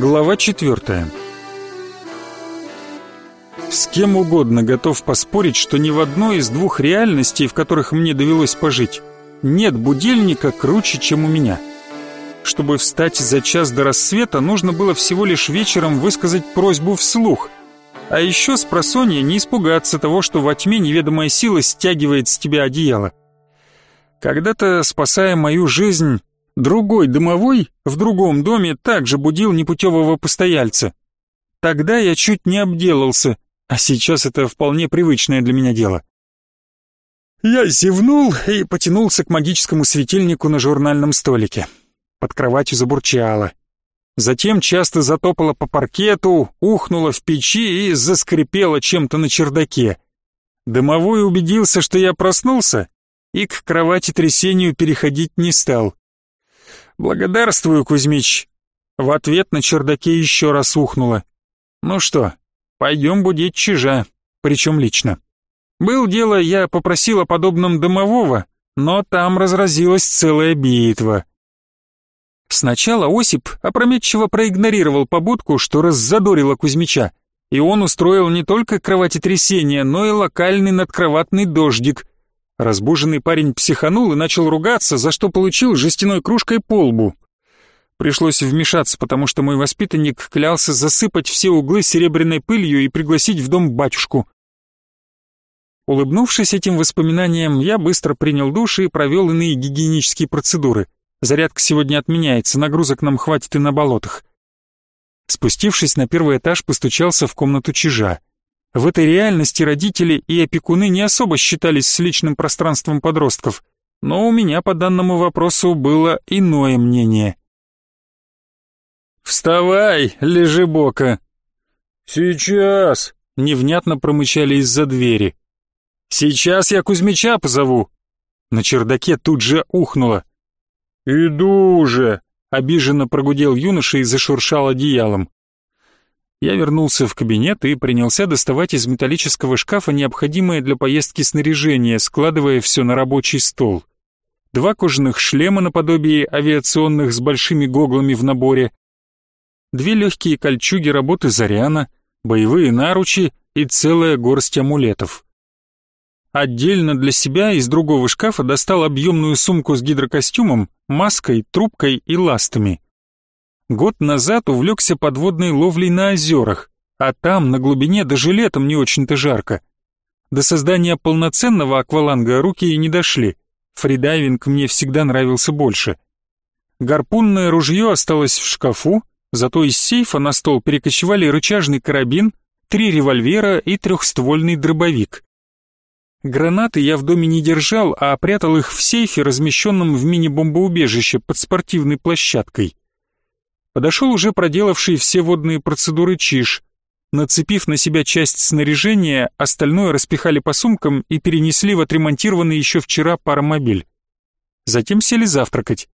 Глава четвертая. С кем угодно готов поспорить, что ни в одной из двух реальностей, в которых мне довелось пожить, нет будильника круче, чем у меня. Чтобы встать за час до рассвета, нужно было всего лишь вечером высказать просьбу вслух. А еще с просонья не испугаться того, что во тьме неведомая сила стягивает с тебя одеяло. Когда-то, спасая мою жизнь, Другой домовой в другом доме также будил непутевого постояльца. Тогда я чуть не обделался, а сейчас это вполне привычное для меня дело. Я зевнул и потянулся к магическому светильнику на журнальном столике. Под кроватью забурчало. Затем часто затопало по паркету, ухнуло в печи и заскрипело чем-то на чердаке. Домовой убедился, что я проснулся, и к кровати трясению переходить не стал. «Благодарствую, Кузьмич!» В ответ на чердаке еще раз ухнуло. «Ну что, пойдем будить чижа, причем лично». Был дело, я попросил о подобном домового, но там разразилась целая битва. Сначала Осип опрометчиво проигнорировал побудку, что раззадорило Кузьмича, и он устроил не только кроватетрясение, но и локальный надкроватный дождик, Разбуженный парень психанул и начал ругаться, за что получил жестяной кружкой по лбу. Пришлось вмешаться, потому что мой воспитанник клялся засыпать все углы серебряной пылью и пригласить в дом батюшку. Улыбнувшись этим воспоминаниям, я быстро принял душ и провел иные гигиенические процедуры. Зарядка сегодня отменяется, нагрузок нам хватит и на болотах. Спустившись на первый этаж, постучался в комнату чижа. В этой реальности родители и опекуны не особо считались с личным пространством подростков, но у меня по данному вопросу было иное мнение. «Вставай, лежебока!» «Сейчас!» — невнятно промычали из-за двери. «Сейчас я Кузьмича позову!» На чердаке тут же ухнуло. «Иду уже!» — обиженно прогудел юноша и зашуршал одеялом. Я вернулся в кабинет и принялся доставать из металлического шкафа необходимое для поездки снаряжение, складывая все на рабочий стол. Два кожаных шлема наподобие авиационных с большими гоглами в наборе, две легкие кольчуги работы Заряна, боевые наручи и целая горсть амулетов. Отдельно для себя из другого шкафа достал объемную сумку с гидрокостюмом, маской, трубкой и ластами. Год назад увлекся подводной ловлей на озерах, а там, на глубине, даже летом не очень-то жарко. До создания полноценного акваланга руки и не дошли. Фридайвинг мне всегда нравился больше. Гарпунное ружье осталось в шкафу, зато из сейфа на стол перекочевали рычажный карабин, три револьвера и трехствольный дробовик. Гранаты я в доме не держал, а прятал их в сейфе, размещенном в мини-бомбоубежище под спортивной площадкой. Подошел уже проделавший все водные процедуры Чиж. Нацепив на себя часть снаряжения, остальное распихали по сумкам и перенесли в отремонтированный еще вчера паромобиль. Затем сели завтракать.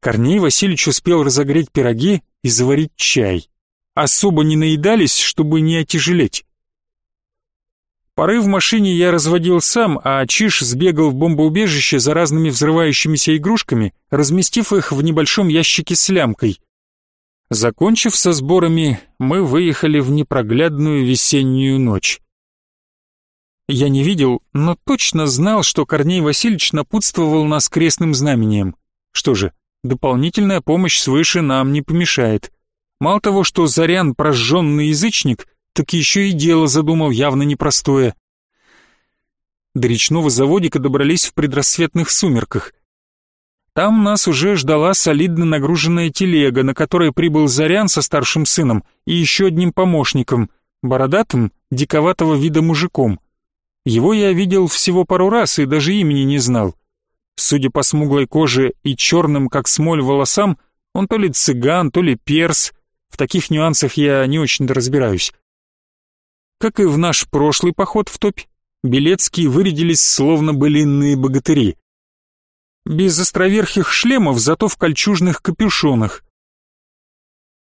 Корней Васильевич успел разогреть пироги и заварить чай. Особо не наедались, чтобы не отяжелеть. Пары в машине я разводил сам, а Чиш сбегал в бомбоубежище за разными взрывающимися игрушками, разместив их в небольшом ящике с лямкой. Закончив со сборами, мы выехали в непроглядную весеннюю ночь. Я не видел, но точно знал, что Корней Васильевич напутствовал нас крестным знамением. Что же, дополнительная помощь свыше нам не помешает. Мало того, что Зарян прожженный язычник, так еще и дело задумал явно непростое. До речного заводика добрались в предрассветных сумерках. Там нас уже ждала солидно нагруженная телега, на которой прибыл Зарян со старшим сыном и еще одним помощником, бородатым, диковатого вида мужиком. Его я видел всего пару раз и даже имени не знал. Судя по смуглой коже и черным, как смоль, волосам, он то ли цыган, то ли перс. В таких нюансах я не очень-то разбираюсь. Как и в наш прошлый поход в топь, Белецкие вырядились словно былинные богатыри. Без островерхих шлемов, зато в кольчужных капюшонах.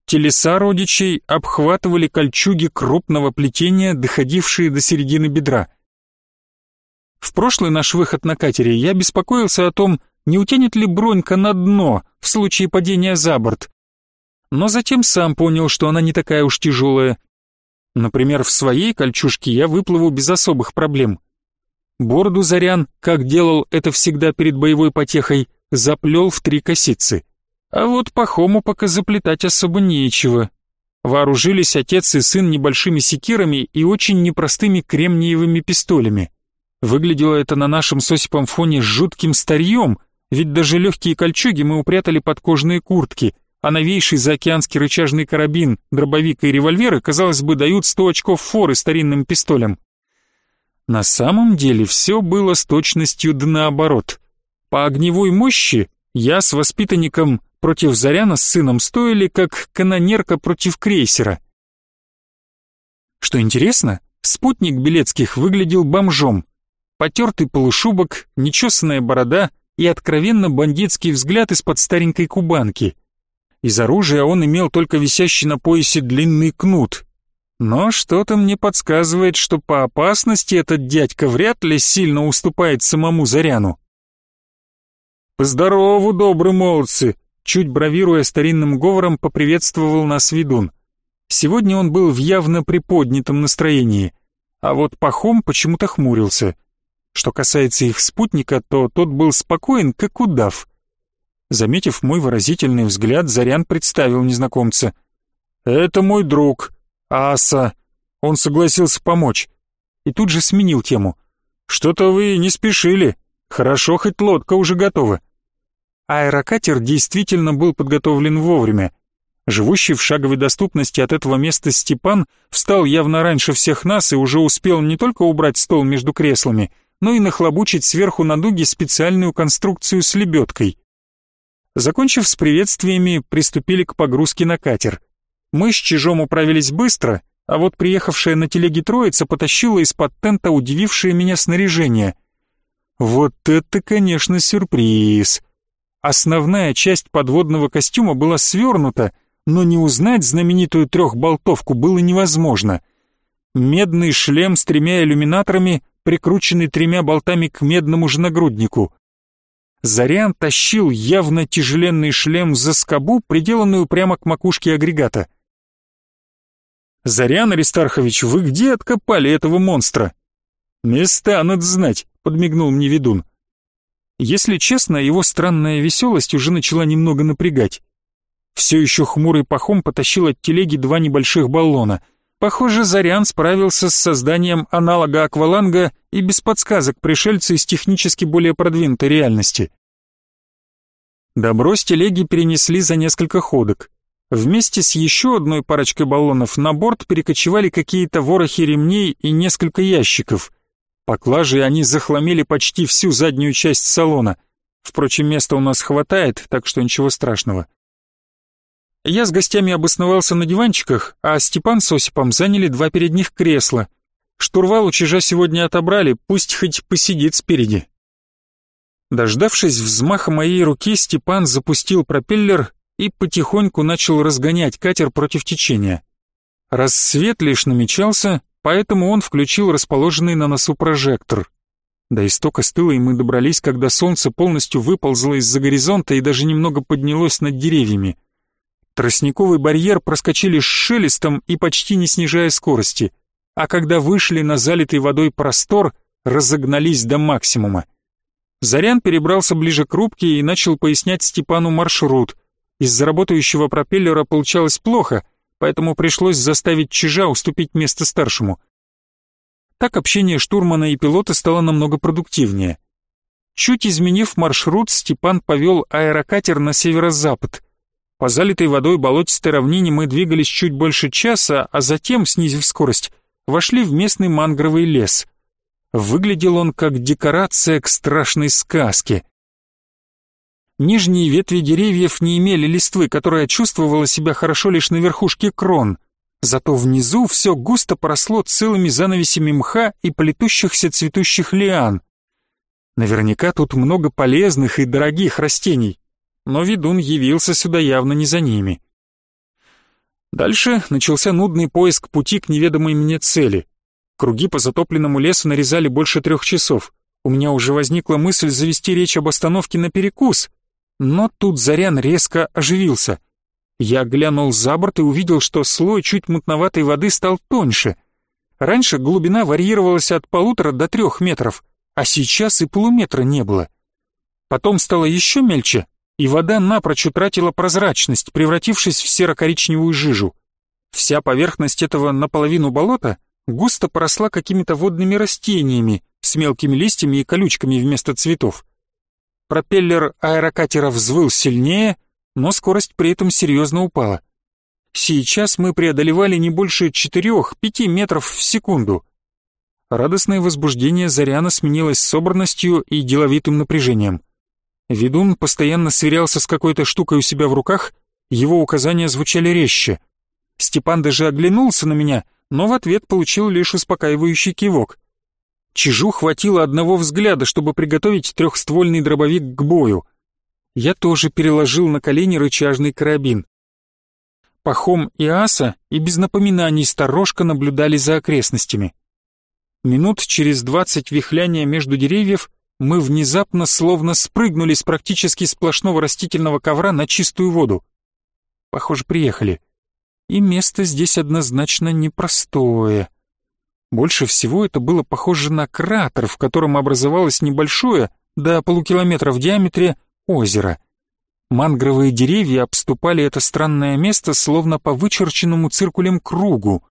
Телеса родичей обхватывали кольчуги крупного плетения, доходившие до середины бедра. В прошлый наш выход на катере я беспокоился о том, не утянет ли бронька на дно в случае падения за борт. но затем сам понял, что она не такая уж тяжелая. Например, в своей кольчужке я выплыву без особых проблем. Бороду Зарян, как делал это всегда перед боевой потехой, заплел в три косицы. А вот Пахому пока заплетать особо нечего. Вооружились отец и сын небольшими секирами и очень непростыми кремниевыми пистолями. Выглядело это на нашем с Осипом фоне жутким старьем, ведь даже легкие кольчуги мы упрятали под кожаные куртки, а новейший заокеанский рычажный карабин, дробовик и револьверы, казалось бы, дают сто очков форы старинным пистолям. На самом деле все было с точностью да наоборот. По огневой мощи я с воспитанником против Заряна с сыном стоили, как канонерка против крейсера. Что интересно, спутник Белецких выглядел бомжом. Потертый полушубок, нечесанная борода и откровенно бандитский взгляд из-под старенькой кубанки. Из оружия он имел только висящий на поясе длинный кнут. Но что-то мне подсказывает, что по опасности этот дядька вряд ли сильно уступает самому Заряну. «Поздорову, добрые молодцы!» Чуть бравируя старинным говором, поприветствовал нас ведун. Сегодня он был в явно приподнятом настроении, а вот Пахом почему-то хмурился — что касается их спутника, то тот был спокоен, как удав. Заметив мой выразительный взгляд, Зарян представил незнакомца. «Это мой друг, Аса. Он согласился помочь». И тут же сменил тему. «Что-то вы не спешили. Хорошо, хоть лодка уже готова». Аэрокатер действительно был подготовлен вовремя. Живущий в шаговой доступности от этого места Степан встал явно раньше всех нас и уже успел не только убрать стол между креслами, но и нахлобучить сверху на дуги специальную конструкцию с лебедкой. Закончив с приветствиями, приступили к погрузке на катер. Мы с Чижом управились быстро, а вот приехавшая на телеге троица потащила из-под тента удивившее меня снаряжение. Вот это, конечно, сюрприз. Основная часть подводного костюма была свернута, но не узнать знаменитую трехболтовку было невозможно. Медный шлем с тремя иллюминаторами прикрученный тремя болтами к медному же нагруднику. Зарян тащил явно тяжеленный шлем за скобу, приделанную прямо к макушке агрегата. «Зарян Аристархович, вы где откопали этого монстра?» «Места надо знать», — подмигнул мне ведун. Если честно, его странная веселость уже начала немного напрягать. Все еще хмурый пахом потащил от телеги два небольших баллона — Похоже, Зарян справился с созданием аналога акваланга и без подсказок пришельца из технически более продвинутой реальности. Добро с телеги перенесли за несколько ходок. Вместе с еще одной парочкой баллонов на борт перекочевали какие-то ворохи ремней и несколько ящиков. Поклажей они захламили почти всю заднюю часть салона. Впрочем, места у нас хватает, так что ничего страшного. Я с гостями обосновался на диванчиках, а Степан с Осипом заняли два передних кресла. Штурвал у чижа сегодня отобрали, пусть хоть посидит спереди. Дождавшись взмаха моей руки, Степан запустил пропеллер и потихоньку начал разгонять катер против течения. Рассвет лишь намечался, поэтому он включил расположенный на носу прожектор. До истока стыла и мы добрались, когда солнце полностью выползло из-за горизонта и даже немного поднялось над деревьями. Тростниковый барьер проскочили с шелестом и почти не снижая скорости, а когда вышли на залитый водой простор, разогнались до максимума. Зарян перебрался ближе к рубке и начал пояснять Степану маршрут. Из-за работающего пропеллера получалось плохо, поэтому пришлось заставить Чижа уступить место старшему. Так общение штурмана и пилота стало намного продуктивнее. Чуть изменив маршрут, Степан повел аэрокатер на северо-запад — по залитой водой болотистой равнине мы двигались чуть больше часа, а затем, снизив скорость, вошли в местный мангровый лес. Выглядел он как декорация к страшной сказке. Нижние ветви деревьев не имели листвы, которая чувствовала себя хорошо лишь на верхушке крон. Зато внизу все густо поросло целыми занавесями мха и плетущихся цветущих лиан. Наверняка тут много полезных и дорогих растений но ведун явился сюда явно не за ними. Дальше начался нудный поиск пути к неведомой мне цели. Круги по затопленному лесу нарезали больше трех часов. У меня уже возникла мысль завести речь об остановке на перекус, но тут Зарян резко оживился. Я глянул за борт и увидел, что слой чуть мутноватой воды стал тоньше. Раньше глубина варьировалась от полутора до трех метров, а сейчас и полуметра не было. Потом стало еще мельче, и вода напрочь утратила прозрачность, превратившись в серо-коричневую жижу. Вся поверхность этого наполовину болота густо поросла какими-то водными растениями с мелкими листьями и колючками вместо цветов. Пропеллер аэрокатера взвыл сильнее, но скорость при этом серьезно упала. Сейчас мы преодолевали не больше 4-5 метров в секунду. Радостное возбуждение Заряна сменилось собранностью и деловитым напряжением. Ведун постоянно сверялся с какой-то штукой у себя в руках, его указания звучали резче. Степан даже оглянулся на меня, но в ответ получил лишь успокаивающий кивок. Чижу хватило одного взгляда, чтобы приготовить трехствольный дробовик к бою. Я тоже переложил на колени рычажный карабин. Пахом и Аса и без напоминаний сторожка наблюдали за окрестностями. Минут через двадцать вихляния между деревьев мы внезапно словно спрыгнули с практически сплошного растительного ковра на чистую воду. Похоже, приехали. И место здесь однозначно непростое. Больше всего это было похоже на кратер, в котором образовалось небольшое, до полукилометра в диаметре, озеро. Мангровые деревья обступали это странное место словно по вычерченному циркулем кругу.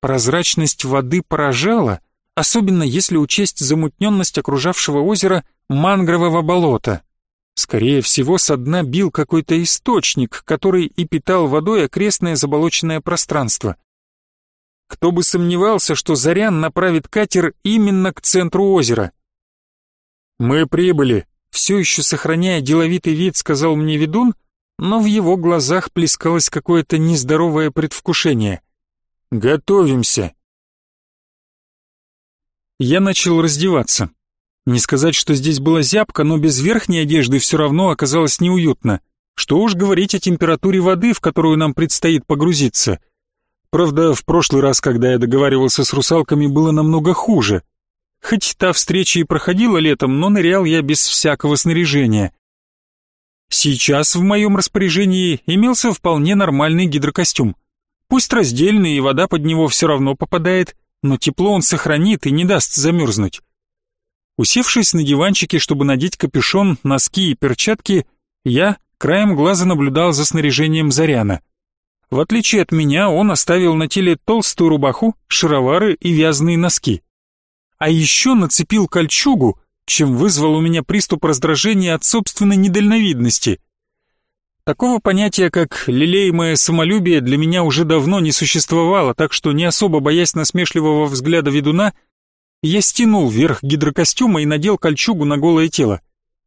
Прозрачность воды поражала, особенно если учесть замутненность окружавшего озера мангрового болота. Скорее всего, со дна бил какой-то источник, который и питал водой окрестное заболоченное пространство. Кто бы сомневался, что Зарян направит катер именно к центру озера. «Мы прибыли», — все еще сохраняя деловитый вид, сказал мне ведун, но в его глазах плескалось какое-то нездоровое предвкушение. «Готовимся» я начал раздеваться. Не сказать, что здесь была зябка, но без верхней одежды все равно оказалось неуютно. Что уж говорить о температуре воды, в которую нам предстоит погрузиться. Правда, в прошлый раз, когда я договаривался с русалками, было намного хуже. Хоть та встреча и проходила летом, но нырял я без всякого снаряжения. Сейчас в моем распоряжении имелся вполне нормальный гидрокостюм. Пусть раздельный, и вода под него все равно попадает, но тепло он сохранит и не даст замерзнуть. Усевшись на диванчике, чтобы надеть капюшон, носки и перчатки, я краем глаза наблюдал за снаряжением Заряна. В отличие от меня, он оставил на теле толстую рубаху, шаровары и вязаные носки. А еще нацепил кольчугу, чем вызвал у меня приступ раздражения от собственной недальновидности — Такого понятия, как лелеемое самолюбие, для меня уже давно не существовало, так что, не особо боясь насмешливого взгляда ведуна, я стянул верх гидрокостюма и надел кольчугу на голое тело.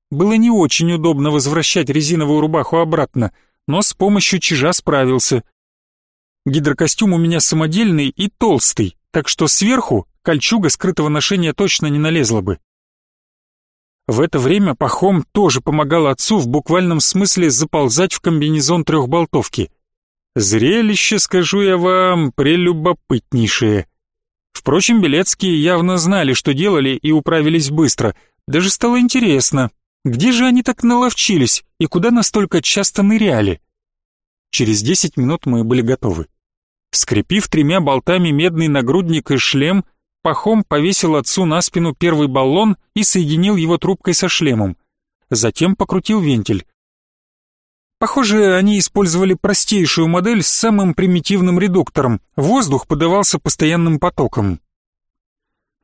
Было не очень удобно возвращать резиновую рубаху обратно, но с помощью чижа справился. Гидрокостюм у меня самодельный и толстый, так что сверху кольчуга скрытого ношения точно не налезла бы. В это время Пахом тоже помогал отцу в буквальном смысле заползать в комбинезон трехболтовки. Зрелище, скажу я вам, прелюбопытнейшее. Впрочем, Белецкие явно знали, что делали, и управились быстро. Даже стало интересно, где же они так наловчились и куда настолько часто ныряли? Через десять минут мы были готовы. Скрепив тремя болтами медный нагрудник и шлем, Пахом повесил отцу на спину первый баллон и соединил его трубкой со шлемом. Затем покрутил вентиль. Похоже, они использовали простейшую модель с самым примитивным редуктором. Воздух подавался постоянным потоком.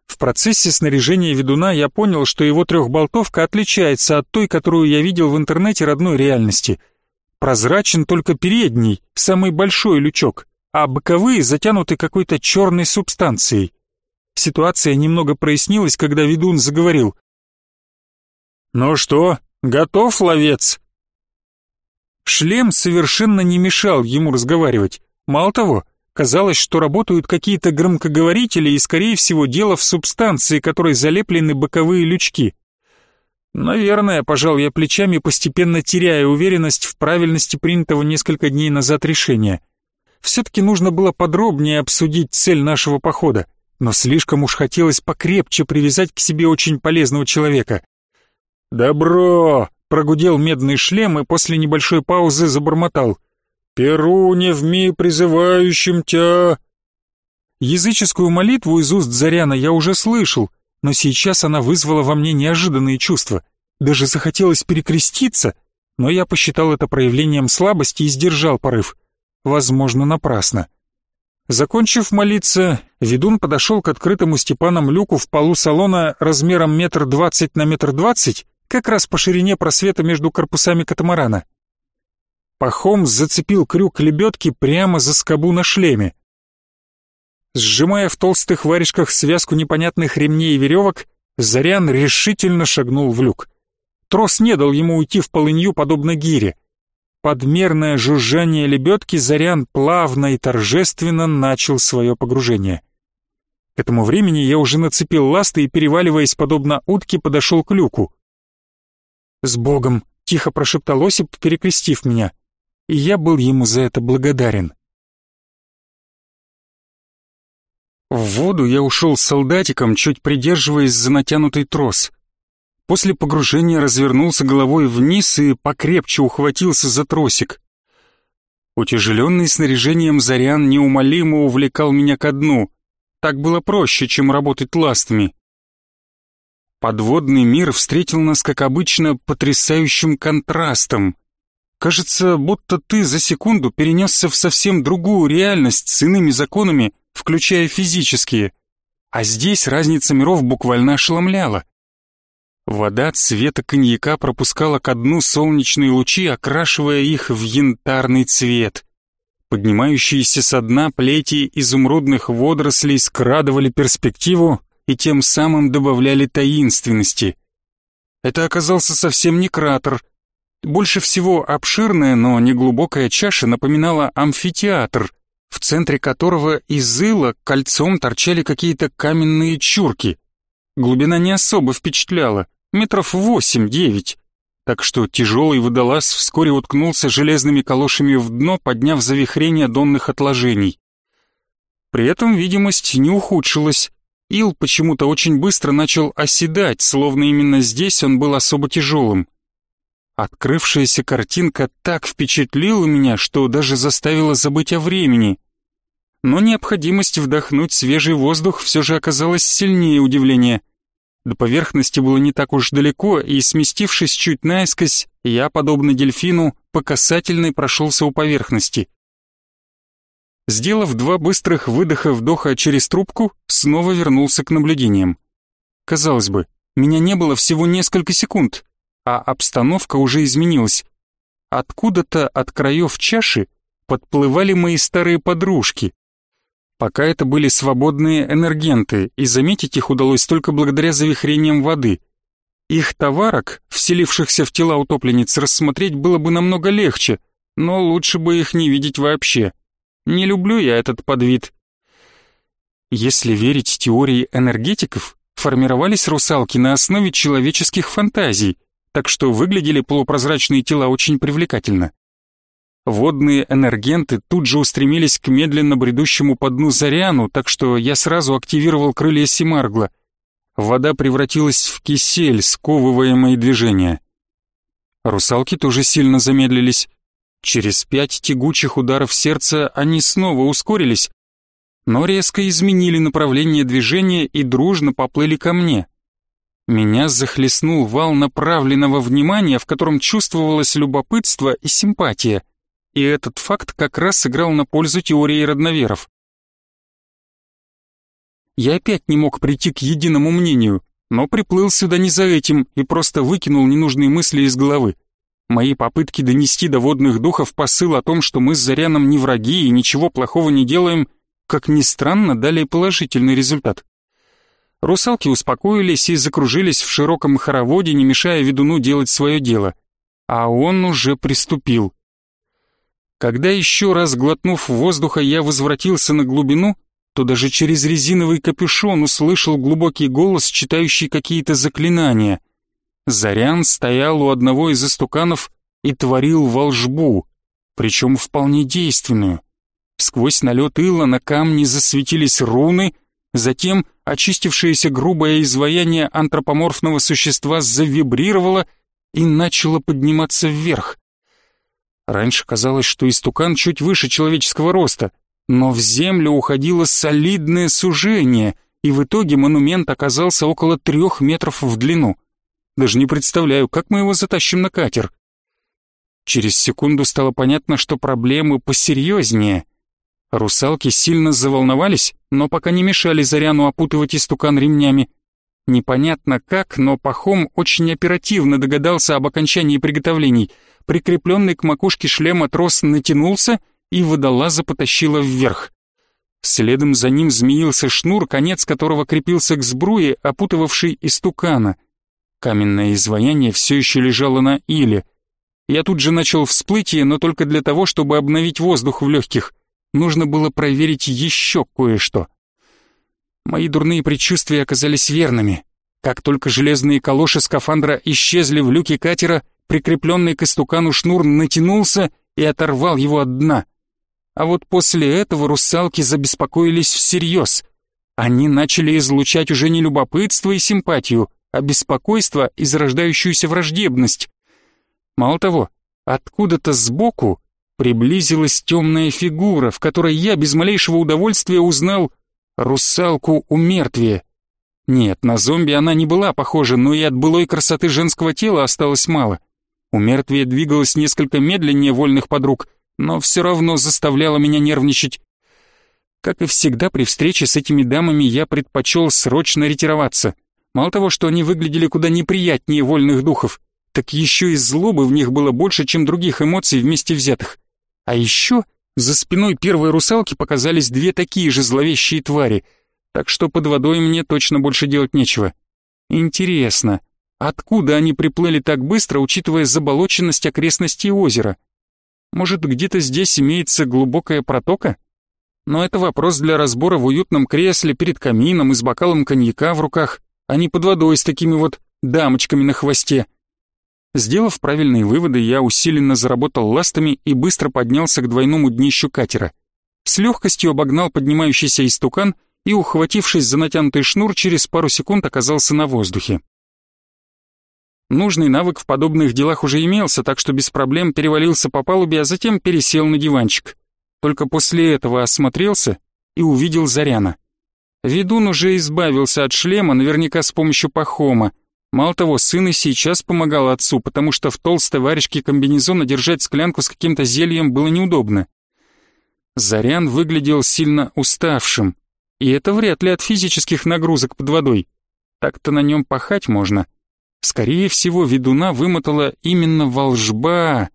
В процессе снаряжения ведуна я понял, что его трехболтовка отличается от той, которую я видел в интернете родной реальности. Прозрачен только передний, самый большой лючок, а боковые затянуты какой-то черной субстанцией. Ситуация немного прояснилась, когда ведун заговорил. «Ну что, готов, ловец?» Шлем совершенно не мешал ему разговаривать. Мало того, казалось, что работают какие-то громкоговорители и, скорее всего, дело в субстанции, которой залеплены боковые лючки. Наверное, пожал я плечами, постепенно теряя уверенность в правильности принятого несколько дней назад решения. Все-таки нужно было подробнее обсудить цель нашего похода но слишком уж хотелось покрепче привязать к себе очень полезного человека. «Добро!» — прогудел медный шлем и после небольшой паузы забормотал. «Перуне вми призывающим тя!» Языческую молитву из уст Заряна я уже слышал, но сейчас она вызвала во мне неожиданные чувства. Даже захотелось перекреститься, но я посчитал это проявлением слабости и сдержал порыв. Возможно, напрасно. Закончив молиться, ведун подошел к открытому Степаном люку в полу салона размером метр двадцать на метр двадцать, как раз по ширине просвета между корпусами катамарана. Пахом зацепил крюк лебедки прямо за скобу на шлеме. Сжимая в толстых варежках связку непонятных ремней и веревок, Зарян решительно шагнул в люк. Трос не дал ему уйти в полынью, подобно гире. Подмерное жужжание лебедки Зарян плавно и торжественно начал свое погружение. К этому времени я уже нацепил ласты и, переваливаясь подобно утке, подошел к люку. «С Богом!» — тихо прошептал Осип, перекрестив меня. И я был ему за это благодарен. В воду я ушел солдатиком, чуть придерживаясь за натянутый трос. После погружения развернулся головой вниз и покрепче ухватился за тросик. Утяжеленный снаряжением Зарян неумолимо увлекал меня ко дну. Так было проще, чем работать ластами. Подводный мир встретил нас, как обычно, потрясающим контрастом. Кажется, будто ты за секунду перенесся в совсем другую реальность с иными законами, включая физические. А здесь разница миров буквально ошеломляла. Вода цвета коньяка пропускала ко дну солнечные лучи, окрашивая их в янтарный цвет. Поднимающиеся со дна плети изумрудных водорослей скрадывали перспективу и тем самым добавляли таинственности. Это оказался совсем не кратер. Больше всего обширная, но неглубокая чаша напоминала амфитеатр, в центре которого из ила кольцом торчали какие-то каменные чурки. Глубина не особо впечатляла, метров восемь-девять, так что тяжелый водолаз вскоре уткнулся железными калошами в дно, подняв завихрение донных отложений. При этом видимость не ухудшилась. Ил почему-то очень быстро начал оседать, словно именно здесь он был особо тяжелым. Открывшаяся картинка так впечатлила меня, что даже заставила забыть о времени. Но необходимость вдохнуть свежий воздух все же оказалась сильнее удивления — до поверхности было не так уж далеко, и, сместившись чуть наискось, я, подобно дельфину, по касательной прошелся у поверхности. Сделав два быстрых выдоха-вдоха через трубку, снова вернулся к наблюдениям. Казалось бы, меня не было всего несколько секунд, а обстановка уже изменилась. Откуда-то от краев чаши подплывали мои старые подружки, Пока это были свободные энергенты, и заметить их удалось только благодаря завихрениям воды. Их товарок, вселившихся в тела утопленниц, рассмотреть было бы намного легче, но лучше бы их не видеть вообще. Не люблю я этот подвид. Если верить теории энергетиков, формировались русалки на основе человеческих фантазий, так что выглядели полупрозрачные тела очень привлекательно. Водные энергенты тут же устремились к медленно бредущему по дну Заряну, так что я сразу активировал крылья Симаргла. Вода превратилась в кисель, сковывая мои движения. Русалки тоже сильно замедлились. Через пять тягучих ударов сердца они снова ускорились, но резко изменили направление движения и дружно поплыли ко мне. Меня захлестнул вал направленного внимания, в котором чувствовалось любопытство и симпатия — и этот факт как раз сыграл на пользу теории родноверов. Я опять не мог прийти к единому мнению, но приплыл сюда не за этим и просто выкинул ненужные мысли из головы. Мои попытки донести до водных духов посыл о том, что мы с Заряном не враги и ничего плохого не делаем, как ни странно, дали положительный результат. Русалки успокоились и закружились в широком хороводе, не мешая ведуну делать свое дело. А он уже приступил. Когда еще раз глотнув воздуха, я возвратился на глубину, то даже через резиновый капюшон услышал глубокий голос, читающий какие-то заклинания. Зарян стоял у одного из истуканов и творил волжбу, причем вполне действенную. Сквозь налет ила на камне засветились руны, затем очистившееся грубое изваяние антропоморфного существа завибрировало и начало подниматься вверх. Раньше казалось, что истукан чуть выше человеческого роста, но в землю уходило солидное сужение, и в итоге монумент оказался около трех метров в длину. Даже не представляю, как мы его затащим на катер. Через секунду стало понятно, что проблемы посерьезнее. Русалки сильно заволновались, но пока не мешали Заряну опутывать истукан ремнями. Непонятно как, но Пахом очень оперативно догадался об окончании приготовлений. Прикрепленный к макушке шлема трос натянулся, и водолаза потащила вверх. Следом за ним змеился шнур, конец которого крепился к сбруе, опутывавшей истукана. Каменное изваяние все еще лежало на иле. Я тут же начал всплытие, но только для того, чтобы обновить воздух в легких. Нужно было проверить еще кое-что. Мои дурные предчувствия оказались верными. Как только железные калоши скафандра исчезли в люке катера, прикрепленный к истукану шнур натянулся и оторвал его от дна. А вот после этого русалки забеспокоились всерьез. Они начали излучать уже не любопытство и симпатию, а беспокойство и зарождающуюся враждебность. Мало того, откуда-то сбоку приблизилась темная фигура, в которой я без малейшего удовольствия узнал русалку у мертвия. Нет, на зомби она не была похожа, но и от былой красоты женского тела осталось мало. У мертвия двигалась несколько медленнее вольных подруг, но все равно заставляла меня нервничать. Как и всегда при встрече с этими дамами я предпочел срочно ретироваться. Мало того, что они выглядели куда неприятнее вольных духов, так еще и злобы в них было больше, чем других эмоций вместе взятых. А еще за спиной первой русалки показались две такие же зловещие твари, так что под водой мне точно больше делать нечего. Интересно, откуда они приплыли так быстро, учитывая заболоченность окрестностей озера? Может, где-то здесь имеется глубокая протока? Но это вопрос для разбора в уютном кресле перед камином и с бокалом коньяка в руках, а не под водой с такими вот дамочками на хвосте. Сделав правильные выводы, я усиленно заработал ластами и быстро поднялся к двойному днищу катера. С легкостью обогнал поднимающийся истукан и, ухватившись за натянутый шнур, через пару секунд оказался на воздухе. Нужный навык в подобных делах уже имелся, так что без проблем перевалился по палубе, а затем пересел на диванчик. Только после этого осмотрелся и увидел Заряна. Ведун уже избавился от шлема, наверняка с помощью пахома, Мало того, сын и сейчас помогал отцу, потому что в толстой варежке комбинезона держать склянку с каким-то зельем было неудобно. Зарян выглядел сильно уставшим, и это вряд ли от физических нагрузок под водой. Так-то на нем пахать можно. Скорее всего, ведуна вымотала именно волжба.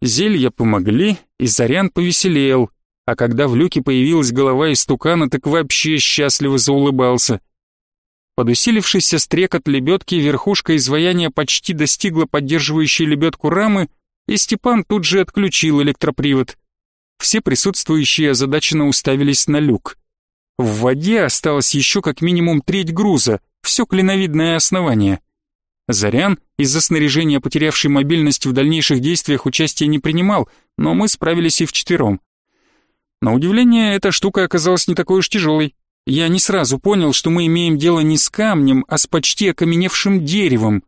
Зелья помогли, и Зарян повеселел, а когда в люке появилась голова истукана, так вообще счастливо заулыбался — под усилившийся стрекот лебедки верхушка изваяния почти достигла поддерживающей лебедку рамы, и Степан тут же отключил электропривод. Все присутствующие озадаченно уставились на люк. В воде осталось еще как минимум треть груза, все клиновидное основание. Зарян, из-за снаряжения потерявший мобильность в дальнейших действиях участия не принимал, но мы справились и вчетвером. На удивление, эта штука оказалась не такой уж тяжелой. Я не сразу понял, что мы имеем дело не с камнем, а с почти окаменевшим деревом.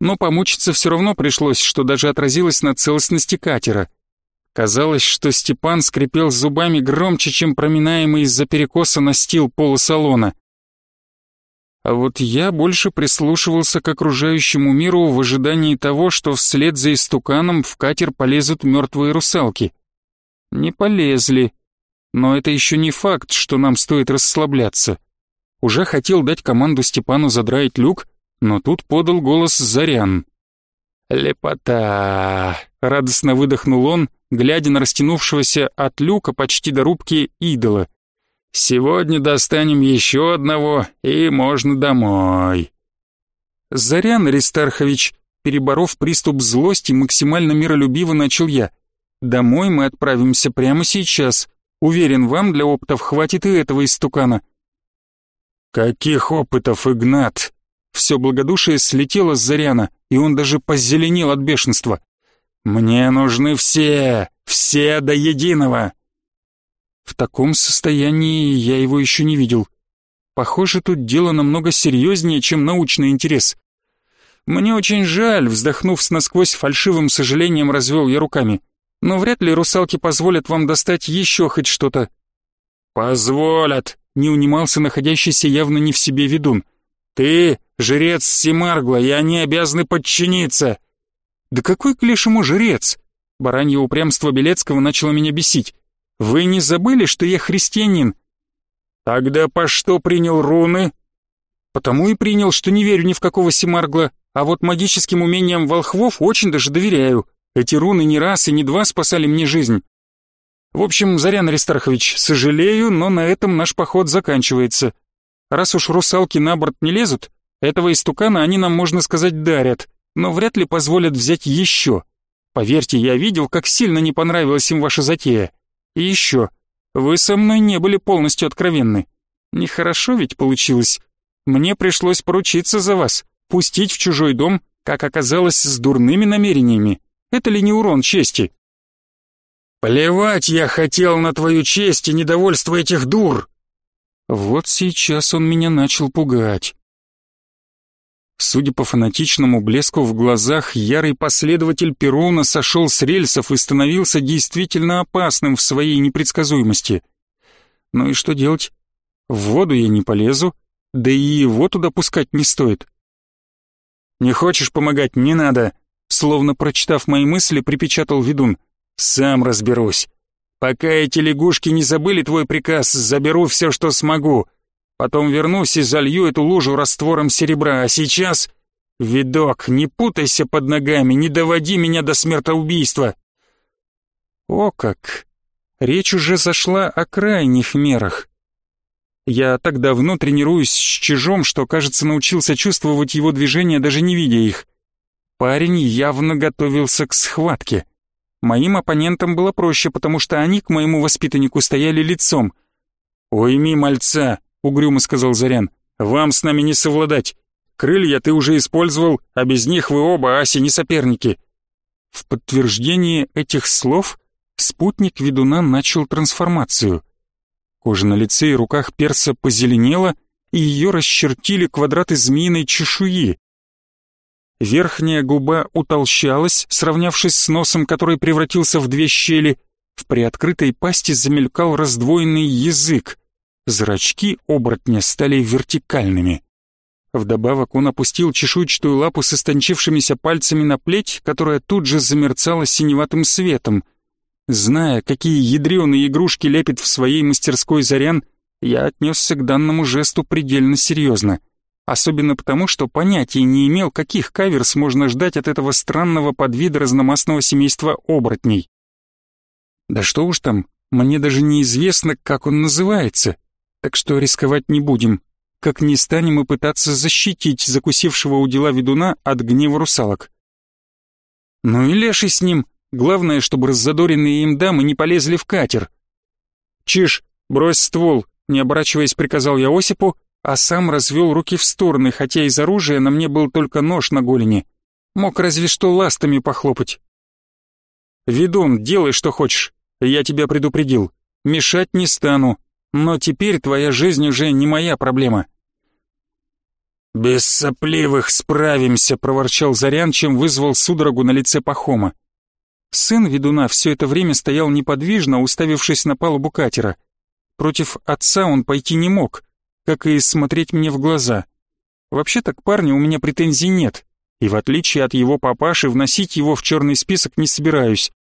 Но помучиться все равно пришлось, что даже отразилось на целостности катера. Казалось, что Степан скрипел зубами громче, чем проминаемый из-за перекоса настил полусалона. А вот я больше прислушивался к окружающему миру в ожидании того, что вслед за истуканом в катер полезут мертвые русалки. Не полезли. Но это еще не факт, что нам стоит расслабляться. Уже хотел дать команду Степану задраить люк, но тут подал голос Зарян. «Лепота!» — радостно выдохнул он, глядя на растянувшегося от люка почти до рубки идола. «Сегодня достанем еще одного, и можно домой». «Зарян Аристархович», переборов приступ злости, максимально миролюбиво начал я. «Домой мы отправимся прямо сейчас. Уверен, вам для опытов хватит и этого истукана». «Каких опытов, Игнат?» Все благодушие слетело с Заряна, и он даже позеленел от бешенства. «Мне нужны все, все до единого!» В таком состоянии я его еще не видел. Похоже, тут дело намного серьезнее, чем научный интерес. Мне очень жаль, вздохнув с насквозь фальшивым сожалением, развел я руками. Но вряд ли русалки позволят вам достать еще хоть что-то. Позволят, не унимался находящийся явно не в себе ведун. Ты жрец Симаргла, и они обязаны подчиниться. Да какой к лешему жрец? Баранье упрямство Белецкого начало меня бесить. Вы не забыли, что я христианин? Тогда по что принял руны? Потому и принял, что не верю ни в какого Симаргла, а вот магическим умениям волхвов очень даже доверяю. Эти руны не раз и не два спасали мне жизнь. В общем, Зарян Аристархович, сожалею, но на этом наш поход заканчивается. Раз уж русалки на борт не лезут, этого истукана они нам, можно сказать, дарят, но вряд ли позволят взять еще. Поверьте, я видел, как сильно не понравилась им ваша затея. И еще, вы со мной не были полностью откровенны. Нехорошо ведь получилось. Мне пришлось поручиться за вас, пустить в чужой дом, как оказалось, с дурными намерениями. Это ли не урон чести? Плевать я хотел на твою честь и недовольство этих дур. Вот сейчас он меня начал пугать. Судя по фанатичному блеску в глазах, ярый последователь Перуна сошел с рельсов и становился действительно опасным в своей непредсказуемости. Ну и что делать? В воду я не полезу, да и его туда пускать не стоит. «Не хочешь помогать, не надо», словно прочитав мои мысли, припечатал ведун. «Сам разберусь. Пока эти лягушки не забыли твой приказ, заберу все, что смогу. Потом вернусь и залью эту лужу раствором серебра, а сейчас... Видок, не путайся под ногами, не доводи меня до смертоубийства. О как! Речь уже зашла о крайних мерах. Я так давно тренируюсь с чижом, что, кажется, научился чувствовать его движения, даже не видя их. Парень явно готовился к схватке. Моим оппонентам было проще, потому что они к моему воспитаннику стояли лицом. «Уйми мальца!» Угрюмо сказал Зарян. «Вам с нами не совладать. Крылья ты уже использовал, а без них вы оба, Аси, не соперники». В подтверждение этих слов спутник ведуна начал трансформацию. Кожа на лице и руках перса позеленела, и ее расчертили квадраты змеиной чешуи. Верхняя губа утолщалась, сравнявшись с носом, который превратился в две щели. В приоткрытой пасти замелькал раздвоенный язык. Зрачки оборотня стали вертикальными. Вдобавок он опустил чешуйчатую лапу с истончившимися пальцами на плеть, которая тут же замерцала синеватым светом. Зная, какие ядреные игрушки лепит в своей мастерской Зарян, я отнесся к данному жесту предельно серьезно. Особенно потому, что понятия не имел, каких каверс можно ждать от этого странного подвида разномастного семейства оборотней. Да что уж там, мне даже неизвестно, как он называется так что рисковать не будем, как не станем и пытаться защитить закусившего у дела ведуна от гнева русалок. Ну и леший с ним, главное, чтобы раззадоренные им дамы не полезли в катер. «Чиж, брось ствол», не оборачиваясь, приказал я Осипу, а сам развел руки в стороны, хотя из оружия на мне был только нож на голени. Мог разве что ластами похлопать. «Ведун, делай, что хочешь. Я тебя предупредил. Мешать не стану но теперь твоя жизнь уже не моя проблема». «Без сопливых справимся», — проворчал Зарян, чем вызвал судорогу на лице Пахома. Сын ведуна все это время стоял неподвижно, уставившись на палубу катера. Против отца он пойти не мог, как и смотреть мне в глаза. Вообще-то к парню у меня претензий нет, и в отличие от его папаши, вносить его в черный список не собираюсь.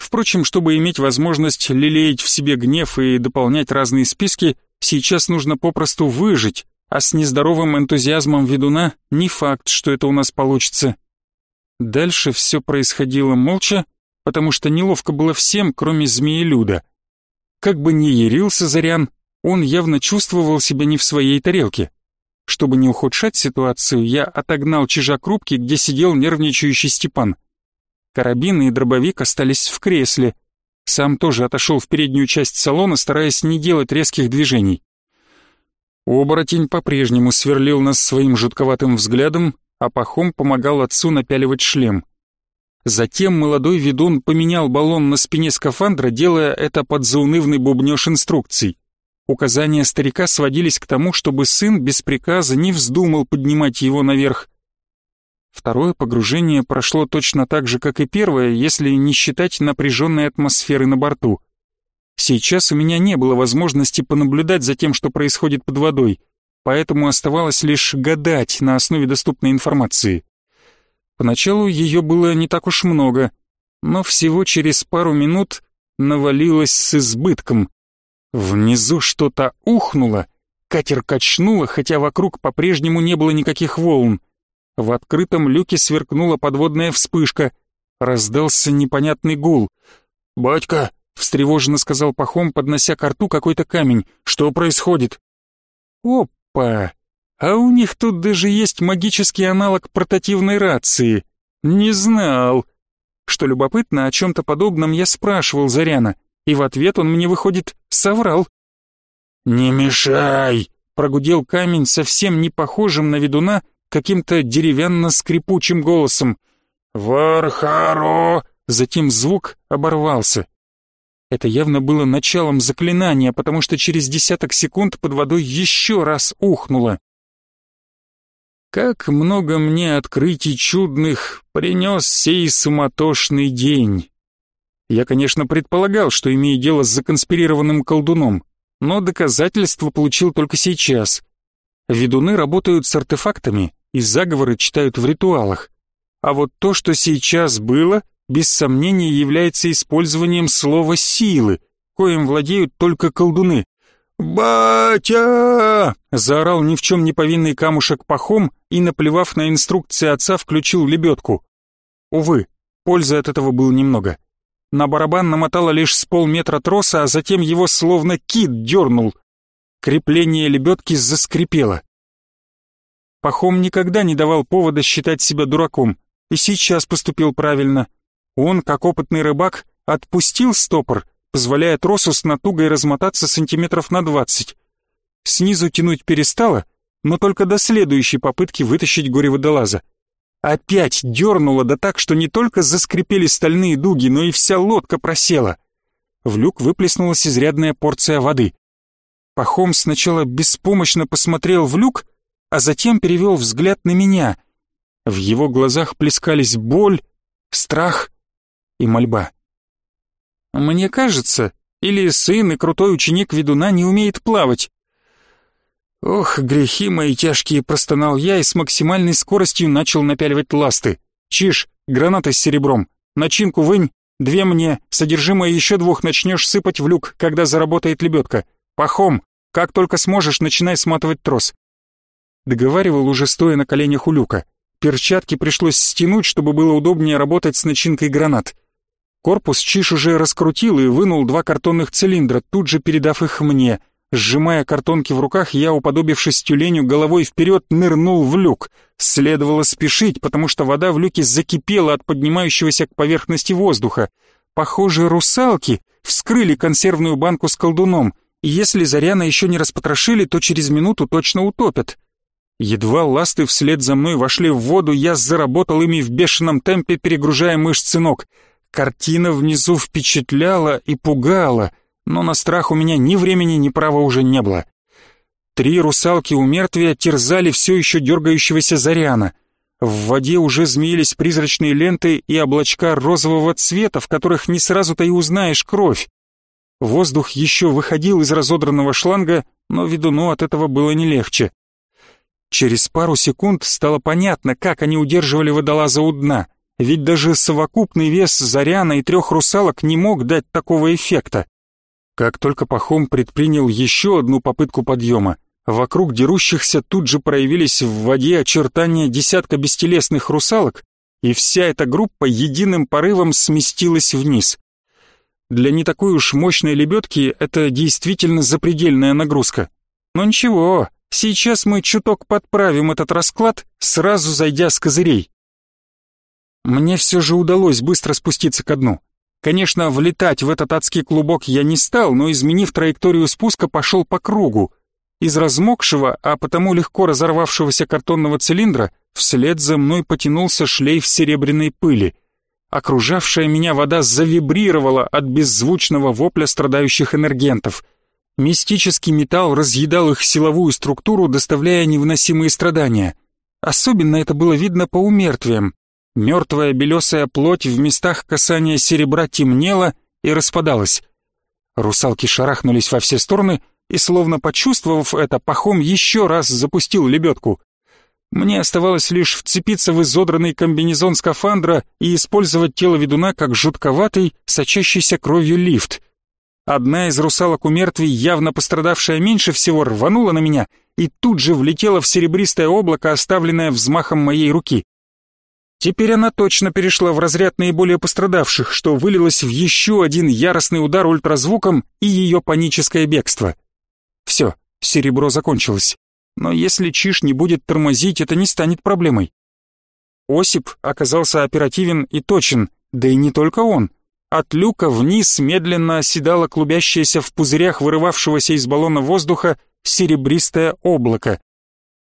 Впрочем, чтобы иметь возможность лелеять в себе гнев и дополнять разные списки, сейчас нужно попросту выжить, а с нездоровым энтузиазмом ведуна не факт, что это у нас получится. Дальше все происходило молча, потому что неловко было всем, кроме змеелюда. Как бы ни ярился Зарян, он явно чувствовал себя не в своей тарелке. Чтобы не ухудшать ситуацию, я отогнал чижак рубки, где сидел нервничающий Степан — Карабин и дробовик остались в кресле. Сам тоже отошел в переднюю часть салона, стараясь не делать резких движений. Оборотень по-прежнему сверлил нас своим жутковатым взглядом, а Пахом помогал отцу напяливать шлем. Затем молодой ведун поменял баллон на спине скафандра, делая это под заунывный бубнёж инструкций. Указания старика сводились к тому, чтобы сын без приказа не вздумал поднимать его наверх. Второе погружение прошло точно так же, как и первое, если не считать напряженной атмосферы на борту. Сейчас у меня не было возможности понаблюдать за тем, что происходит под водой, поэтому оставалось лишь гадать на основе доступной информации. Поначалу ее было не так уж много, но всего через пару минут навалилось с избытком. Внизу что-то ухнуло, катер качнуло, хотя вокруг по-прежнему не было никаких волн. В открытом люке сверкнула подводная вспышка. Раздался непонятный гул. «Батька!» — встревоженно сказал Пахом, поднося к рту какой-то камень. «Что происходит?» «Опа! А у них тут даже есть магический аналог портативной рации. Не знал!» Что любопытно, о чем-то подобном я спрашивал Заряна, и в ответ он мне, выходит, соврал. «Не мешай!» — прогудел камень совсем не похожим на ведуна, каким-то деревянно-скрипучим голосом. «Вархаро!» Затем звук оборвался. Это явно было началом заклинания, потому что через десяток секунд под водой еще раз ухнуло. Как много мне открытий чудных принес сей суматошный день. Я, конечно, предполагал, что имею дело с законспирированным колдуном, но доказательства получил только сейчас. Ведуны работают с артефактами, и заговоры читают в ритуалах. А вот то, что сейчас было, без сомнения является использованием слова «силы», коим владеют только колдуны. «Батя!» — заорал ни в чем не повинный камушек пахом и, наплевав на инструкции отца, включил лебедку. Увы, пользы от этого было немного. На барабан намотало лишь с полметра троса, а затем его словно кит дернул. Крепление лебедки заскрипело. Пахом никогда не давал повода считать себя дураком, и сейчас поступил правильно. Он, как опытный рыбак, отпустил стопор, позволяя тросу с натугой размотаться сантиметров на двадцать. Снизу тянуть перестало, но только до следующей попытки вытащить горе-водолаза. Опять дернуло да так, что не только заскрипели стальные дуги, но и вся лодка просела. В люк выплеснулась изрядная порция воды. Пахом сначала беспомощно посмотрел в люк, а затем перевел взгляд на меня. В его глазах плескались боль, страх и мольба. «Мне кажется, или сын и крутой ученик ведуна не умеет плавать?» «Ох, грехи мои тяжкие!» — простонал я и с максимальной скоростью начал напяливать ласты. «Чиж, гранаты с серебром, начинку вынь, две мне, содержимое еще двух начнешь сыпать в люк, когда заработает лебедка. Пахом, как только сможешь, начинай сматывать трос. Договаривал уже стоя на коленях у люка. Перчатки пришлось стянуть, чтобы было удобнее работать с начинкой гранат. Корпус Чиш уже раскрутил и вынул два картонных цилиндра, тут же передав их мне. Сжимая картонки в руках, я, уподобившись тюленю, головой вперед нырнул в люк. Следовало спешить, потому что вода в люке закипела от поднимающегося к поверхности воздуха. Похоже, русалки вскрыли консервную банку с колдуном, и если Заряна еще не распотрошили, то через минуту точно утопят. Едва ласты вслед за мной вошли в воду, я заработал ими в бешеном темпе, перегружая мышцы ног. Картина внизу впечатляла и пугала, но на страх у меня ни времени, ни права уже не было. Три русалки у мертвия терзали все еще дергающегося Заряна. В воде уже змеились призрачные ленты и облачка розового цвета, в которых не сразу-то и узнаешь кровь. Воздух еще выходил из разодранного шланга, но ведуну от этого было не легче. Через пару секунд стало понятно, как они удерживали водолаза у дна, ведь даже совокупный вес Заряна и трех русалок не мог дать такого эффекта. Как только Пахом предпринял еще одну попытку подъема, вокруг дерущихся тут же проявились в воде очертания десятка бестелесных русалок, и вся эта группа единым порывом сместилась вниз. Для не такой уж мощной лебедки это действительно запредельная нагрузка. Но ничего, Сейчас мы чуток подправим этот расклад, сразу зайдя с козырей. Мне все же удалось быстро спуститься ко дну. Конечно, влетать в этот адский клубок я не стал, но изменив траекторию спуска, пошел по кругу. Из размокшего, а потому легко разорвавшегося картонного цилиндра, вслед за мной потянулся шлейф серебряной пыли. Окружавшая меня вода завибрировала от беззвучного вопля страдающих энергентов — Мистический металл разъедал их силовую структуру, доставляя невыносимые страдания. Особенно это было видно по умертвиям. Мертвая белесая плоть в местах касания серебра темнела и распадалась. Русалки шарахнулись во все стороны, и, словно почувствовав это, Пахом еще раз запустил лебедку. Мне оставалось лишь вцепиться в изодранный комбинезон скафандра и использовать тело ведуна как жутковатый, сочащийся кровью лифт. Одна из русалок у мертвей, явно пострадавшая меньше всего, рванула на меня и тут же влетела в серебристое облако, оставленное взмахом моей руки. Теперь она точно перешла в разряд наиболее пострадавших, что вылилось в еще один яростный удар ультразвуком и ее паническое бегство. Все, серебро закончилось. Но если Чиш не будет тормозить, это не станет проблемой. Осип оказался оперативен и точен, да и не только он. От люка вниз медленно оседало клубящееся в пузырях вырывавшегося из баллона воздуха серебристое облако.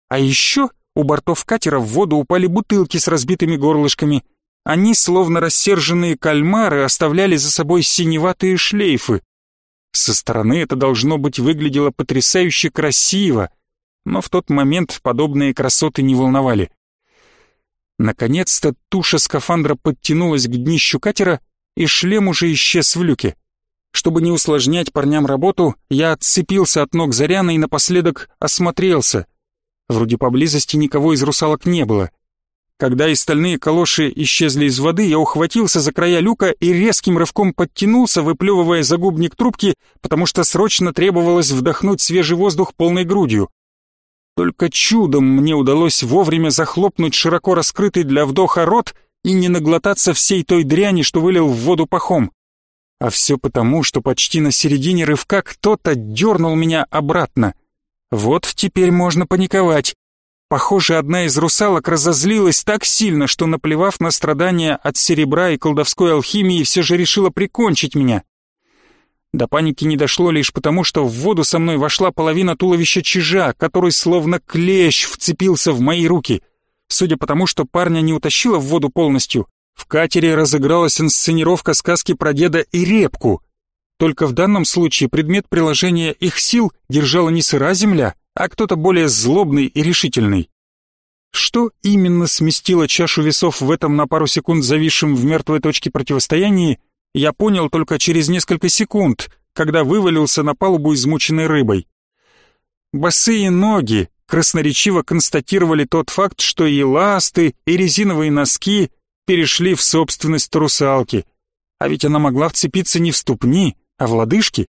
А еще у бортов катера в воду упали бутылки с разбитыми горлышками. Они, словно рассерженные кальмары, оставляли за собой синеватые шлейфы. Со стороны это должно быть выглядело потрясающе красиво, но в тот момент подобные красоты не волновали. Наконец-то туша скафандра подтянулась к днищу катера, и шлем уже исчез в люке. Чтобы не усложнять парням работу, я отцепился от ног Заряна и напоследок осмотрелся — Вроде поблизости никого из русалок не было. Когда и стальные калоши исчезли из воды, я ухватился за края люка и резким рывком подтянулся, выплевывая загубник трубки, потому что срочно требовалось вдохнуть свежий воздух полной грудью. Только чудом мне удалось вовремя захлопнуть широко раскрытый для вдоха рот и не наглотаться всей той дряни, что вылил в воду пахом. А все потому, что почти на середине рывка кто-то дернул меня обратно — вот теперь можно паниковать. Похоже, одна из русалок разозлилась так сильно, что, наплевав на страдания от серебра и колдовской алхимии, все же решила прикончить меня. До паники не дошло лишь потому, что в воду со мной вошла половина туловища чижа, который словно клещ вцепился в мои руки. Судя по тому, что парня не утащило в воду полностью, в катере разыгралась инсценировка сказки про деда и репку — только в данном случае предмет приложения их сил держала не сыра земля, а кто-то более злобный и решительный. Что именно сместило чашу весов в этом на пару секунд зависшем в мертвой точке противостоянии, я понял только через несколько секунд, когда вывалился на палубу измученной рыбой. Босые ноги красноречиво констатировали тот факт, что и ласты, и резиновые носки перешли в собственность русалки, а ведь она могла вцепиться не в ступни, а в лодыжке?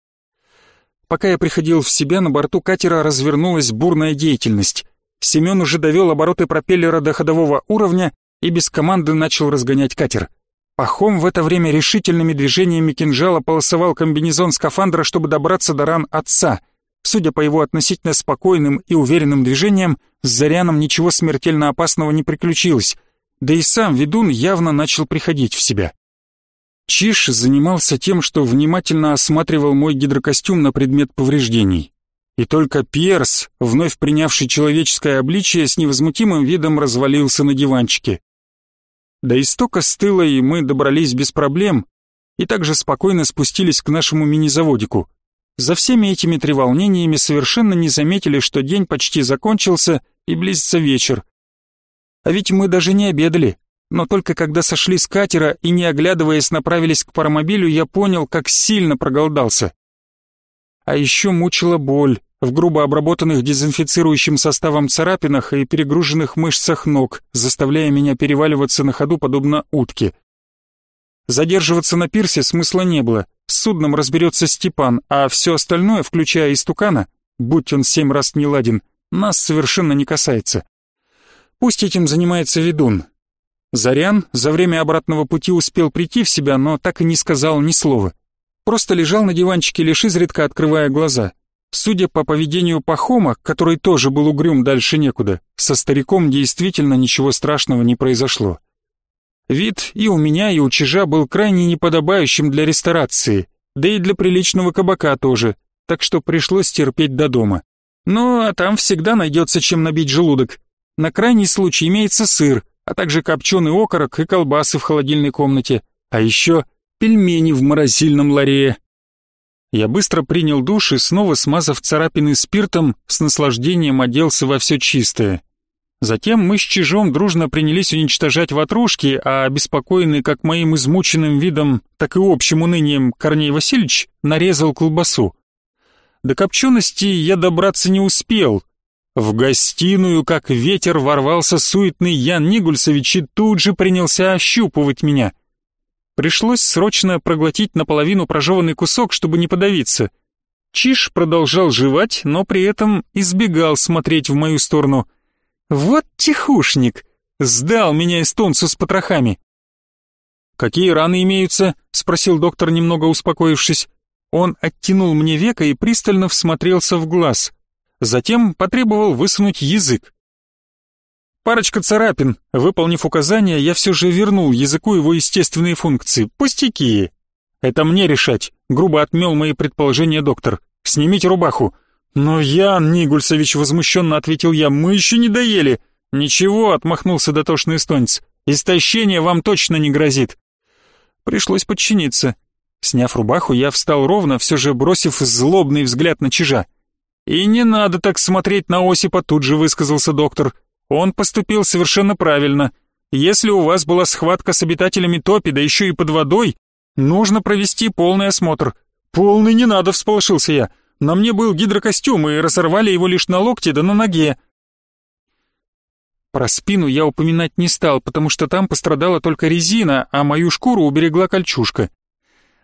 Пока я приходил в себя, на борту катера развернулась бурная деятельность. Семен уже довел обороты пропеллера до ходового уровня и без команды начал разгонять катер. Пахом в это время решительными движениями кинжала полосовал комбинезон скафандра, чтобы добраться до ран отца. Судя по его относительно спокойным и уверенным движениям, с Заряном ничего смертельно опасного не приключилось, да и сам ведун явно начал приходить в себя. Чиш занимался тем, что внимательно осматривал мой гидрокостюм на предмет повреждений. И только Пьерс, вновь принявший человеческое обличие, с невозмутимым видом развалился на диванчике. До истока стыло, и мы добрались без проблем, и также спокойно спустились к нашему мини-заводику. За всеми этими треволнениями совершенно не заметили, что день почти закончился и близится вечер. А ведь мы даже не обедали, но только когда сошли с катера и не оглядываясь направились к паромобилю, я понял, как сильно проголодался. А еще мучила боль в грубо обработанных дезинфицирующим составом царапинах и перегруженных мышцах ног, заставляя меня переваливаться на ходу подобно утке. Задерживаться на пирсе смысла не было, с судном разберется Степан, а все остальное, включая истукана, будь он семь раз не ладен, нас совершенно не касается. Пусть этим занимается ведун, Зарян за время обратного пути успел прийти в себя, но так и не сказал ни слова. Просто лежал на диванчике, лишь изредка открывая глаза. Судя по поведению Пахома, который тоже был угрюм дальше некуда, со стариком действительно ничего страшного не произошло. Вид и у меня, и у Чижа был крайне неподобающим для ресторации, да и для приличного кабака тоже, так что пришлось терпеть до дома. Ну, а там всегда найдется чем набить желудок. На крайний случай имеется сыр, а также копченый окорок и колбасы в холодильной комнате, а еще пельмени в морозильном ларе. Я быстро принял душ и снова, смазав царапины спиртом, с наслаждением оделся во все чистое. Затем мы с Чижом дружно принялись уничтожать ватрушки, а обеспокоенный как моим измученным видом, так и общим унынием Корней Васильевич нарезал колбасу. До копчености я добраться не успел. В гостиную, как ветер, ворвался суетный Ян Нигульсович и тут же принялся ощупывать меня. Пришлось срочно проглотить наполовину прожеванный кусок, чтобы не подавиться. Чиж продолжал жевать, но при этом избегал смотреть в мою сторону — вот тихушник! Сдал меня эстонцу с потрохами. «Какие раны имеются?» — спросил доктор, немного успокоившись. Он оттянул мне веко и пристально всмотрелся в глаз. Затем потребовал высунуть язык. Парочка царапин. Выполнив указание, я все же вернул языку его естественные функции. Пустяки. Это мне решать. Грубо отмел мои предположения доктор. Снимите рубаху. «Но, Ян Нигульсович», — возмущенно ответил я, — «мы еще не доели». «Ничего», — отмахнулся дотошный эстонец, — «истощение вам точно не грозит». Пришлось подчиниться. Сняв рубаху, я встал ровно, все же бросив злобный взгляд на чижа. «И не надо так смотреть на Осипа», — тут же высказался доктор. «Он поступил совершенно правильно. Если у вас была схватка с обитателями топи, да еще и под водой, нужно провести полный осмотр». «Полный не надо», — всполошился я. На мне был гидрокостюм, и разорвали его лишь на локте да на ноге. Про спину я упоминать не стал, потому что там пострадала только резина, а мою шкуру уберегла кольчужка.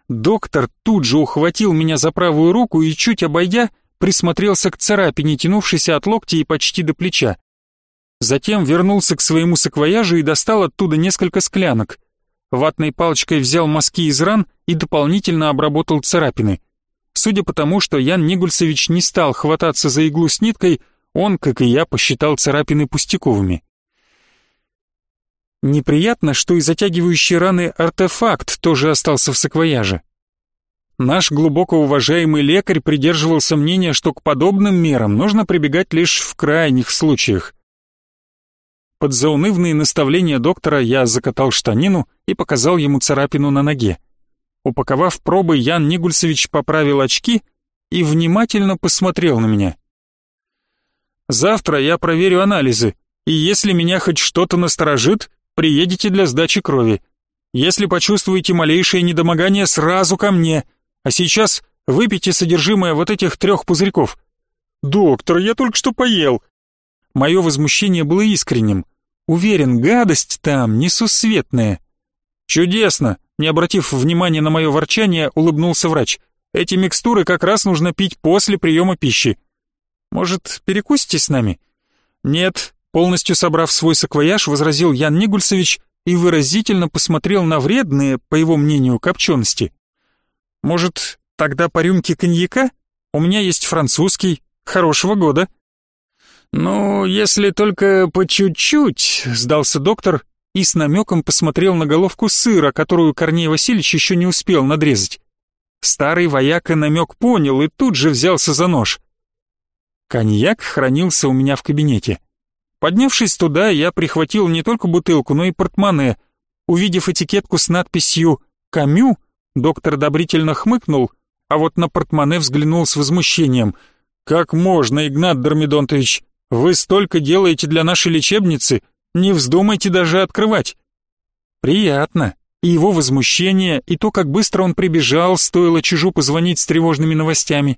Доктор тут же ухватил меня за правую руку и, чуть обойдя, присмотрелся к царапине, тянувшейся от локтя и почти до плеча. Затем вернулся к своему саквояжу и достал оттуда несколько склянок. Ватной палочкой взял мазки из ран и дополнительно обработал царапины. Судя по тому, что Ян Нигульсович не стал хвататься за иглу с ниткой, он, как и я, посчитал царапины пустяковыми. Неприятно, что и затягивающий раны артефакт тоже остался в саквояже. Наш глубоко уважаемый лекарь придерживался мнения, что к подобным мерам нужно прибегать лишь в крайних случаях. Под заунывные наставления доктора я закатал штанину и показал ему царапину на ноге. Упаковав пробы, Ян Нигульсович поправил очки и внимательно посмотрел на меня. «Завтра я проверю анализы, и если меня хоть что-то насторожит, приедете для сдачи крови. Если почувствуете малейшее недомогание, сразу ко мне, а сейчас выпейте содержимое вот этих трех пузырьков». «Доктор, я только что поел». Мое возмущение было искренним. Уверен, гадость там несусветная. «Чудесно! Не обратив внимания на мое ворчание, улыбнулся врач. «Эти микстуры как раз нужно пить после приема пищи. Может, перекусите с нами?» «Нет», полностью собрав свой саквояж, возразил Ян Нигульсович и выразительно посмотрел на вредные, по его мнению, копчености. «Может, тогда по рюмке коньяка? У меня есть французский, хорошего года». «Ну, если только по чуть-чуть», — сдался доктор и с намеком посмотрел на головку сыра, которую Корней Васильевич еще не успел надрезать. Старый вояка намек понял и тут же взялся за нож. Коньяк хранился у меня в кабинете. Поднявшись туда, я прихватил не только бутылку, но и портмоне. Увидев этикетку с надписью «Камю», доктор одобрительно хмыкнул, а вот на портмоне взглянул с возмущением. «Как можно, Игнат Дормидонтович? Вы столько делаете для нашей лечебницы, не вздумайте даже открывать. Приятно. И его возмущение, и то, как быстро он прибежал, стоило чужу позвонить с тревожными новостями.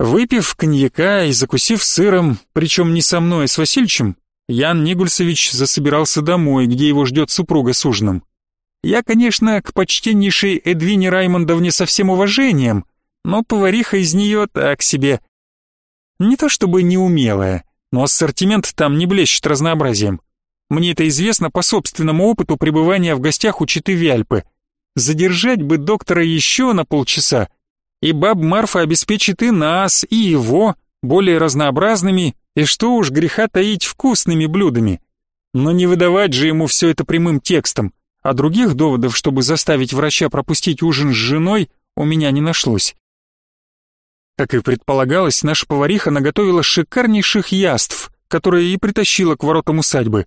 Выпив коньяка и закусив сыром, причем не со мной, а с Васильичем, Ян Нигульсович засобирался домой, где его ждет супруга с ужином. Я, конечно, к почтеннейшей Эдвине Раймондовне со всем уважением, но повариха из нее так себе. Не то чтобы неумелая, но ассортимент там не блещет разнообразием. Мне это известно по собственному опыту пребывания в гостях у Читы Вяльпы. Задержать бы доктора еще на полчаса, и баб Марфа обеспечит и нас, и его более разнообразными и что уж греха таить вкусными блюдами. Но не выдавать же ему все это прямым текстом, а других доводов, чтобы заставить врача пропустить ужин с женой, у меня не нашлось. Как и предполагалось, наша повариха наготовила шикарнейших яств, которые и притащила к воротам усадьбы.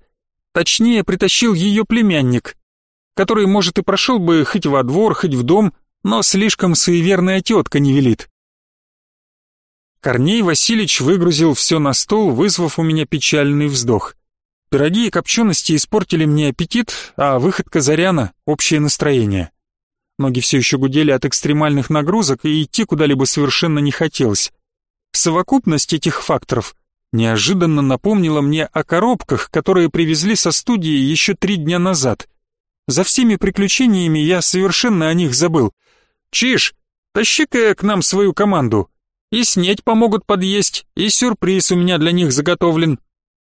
Точнее, притащил ее племянник, который, может, и прошел бы хоть во двор, хоть в дом, но слишком суеверная тетка не велит. Корней Васильевич выгрузил все на стол, вызвав у меня печальный вздох. Пироги и копчености испортили мне аппетит, а выходка Заряна — общее настроение. Ноги все еще гудели от экстремальных нагрузок, и идти куда-либо совершенно не хотелось. Совокупность этих факторов неожиданно напомнила мне о коробках, которые привезли со студии еще три дня назад. За всеми приключениями я совершенно о них забыл. «Чиж, тащи-ка к нам свою команду. И снеть помогут подъесть, и сюрприз у меня для них заготовлен».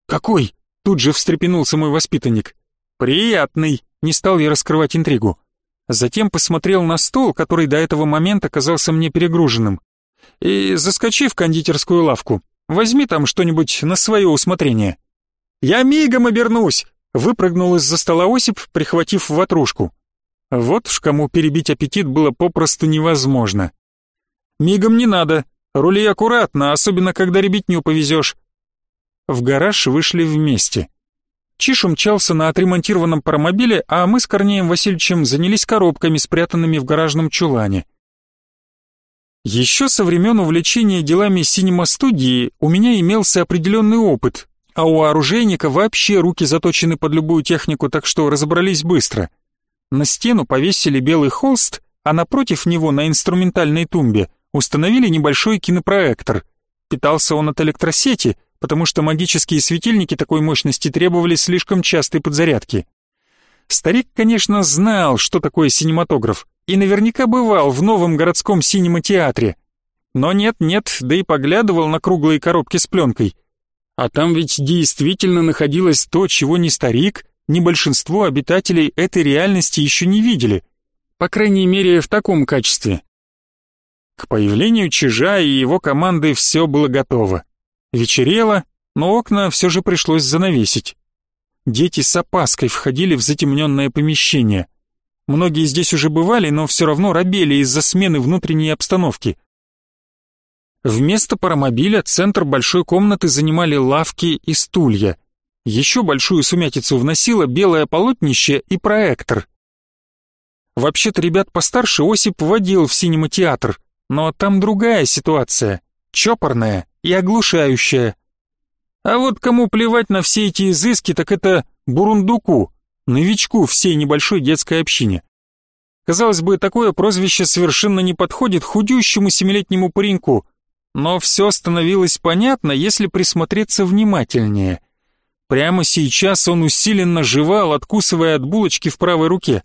«Какой?» — тут же встрепенулся мой воспитанник. «Приятный», — не стал я раскрывать интригу. Затем посмотрел на стол, который до этого момента казался мне перегруженным. «И заскочи в кондитерскую лавку. Возьми там что-нибудь на свое усмотрение». «Я мигом обернусь!» — выпрыгнул из-за стола Осип, прихватив ватрушку. Вот уж кому перебить аппетит было попросту невозможно. «Мигом не надо. Рули аккуратно, особенно когда ребятню повезешь». В гараж вышли вместе. Чиш умчался на отремонтированном паромобиле, а мы с Корнеем Васильевичем занялись коробками, спрятанными в гаражном чулане. Еще со времен увлечения делами синема-студии у меня имелся определенный опыт, а у оружейника вообще руки заточены под любую технику, так что разобрались быстро. На стену повесили белый холст, а напротив него на инструментальной тумбе установили небольшой кинопроектор. Питался он от электросети, потому что магические светильники такой мощности требовали слишком частой подзарядки. Старик, конечно, знал, что такое синематограф, и наверняка бывал в новом городском синематеатре. Но нет-нет, да и поглядывал на круглые коробки с пленкой. А там ведь действительно находилось то, чего ни старик, ни большинство обитателей этой реальности еще не видели. По крайней мере, в таком качестве. К появлению Чижа и его команды все было готово. Вечерело, но окна все же пришлось занавесить. Дети с опаской входили в затемненное помещение. Многие здесь уже бывали, но все равно робели из-за смены внутренней обстановки. Вместо паромобиля центр большой комнаты занимали лавки и стулья. Еще большую сумятицу вносило белое полотнище и проектор. Вообще-то ребят постарше Осип водил в синематеатр, но там другая ситуация, чопорная и оглушающая. А вот кому плевать на все эти изыски, так это бурундуку, новичку всей небольшой детской общине. Казалось бы, такое прозвище совершенно не подходит худющему семилетнему пареньку, но все становилось понятно, если присмотреться внимательнее. Прямо сейчас он усиленно жевал, откусывая от булочки в правой руке.